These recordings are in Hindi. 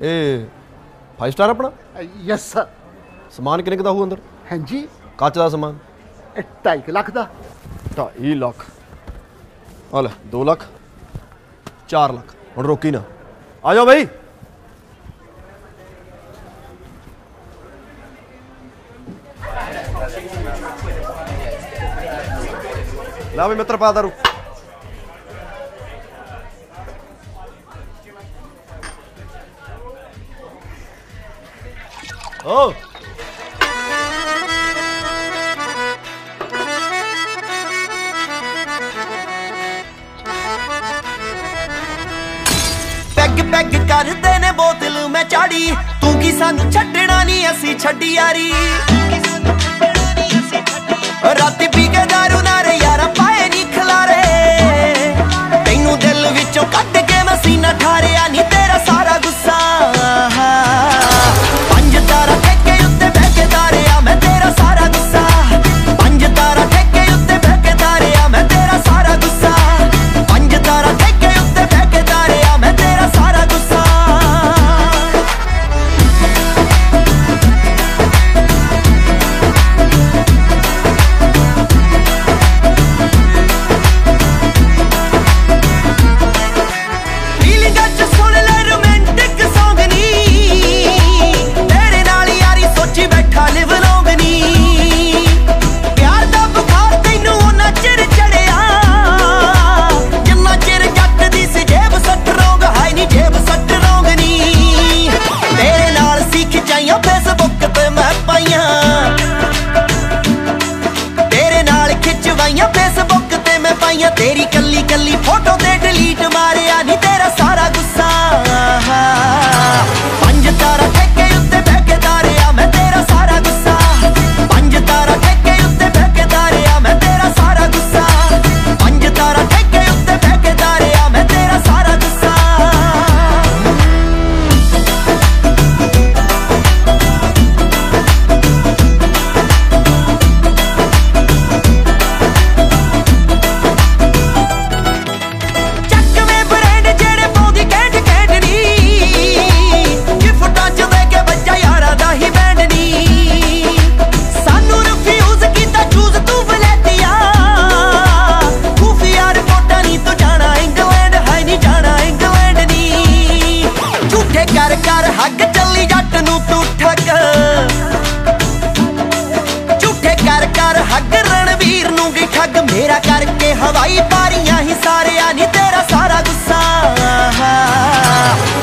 फाइव स्टार अपना? समान कि का समान। ढाई लख लख। हल लख चार लख। रोकी ना। आ जाओ बई लाभ मित्र पा दारू Oh. ਪੈਗ ਪੈਗ ਕਰਦੇ ਨੇ ਬੋਤਲ ਮੈਂ ਚਾੜੀ ਤੂੰ ਕੀ ਸਾਨੂੰ ਛੱਡਣਾ ਨਹੀਂ ਅਸੀਂ ਛੱਡੀ ਯਾਰੀ तेरी कर... गंभीरा करके हवाई पारिया ही सारे आनी तेरा सारा गुस्सा।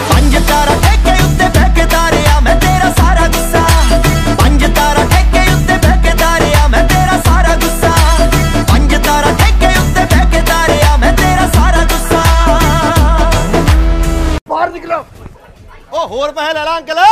पंज तारा ठेके बहके मैं तेरा सारा गुस्सा। पंज तारा ठेके उत्ते बहके तारिया मैं तेरा सारा गुस्सा। पंज तारा ठेके उत्ते बहके तारिया मैं तेरा सारा गुस्सा। बाहर निकलो। ओ होर पहल अंकल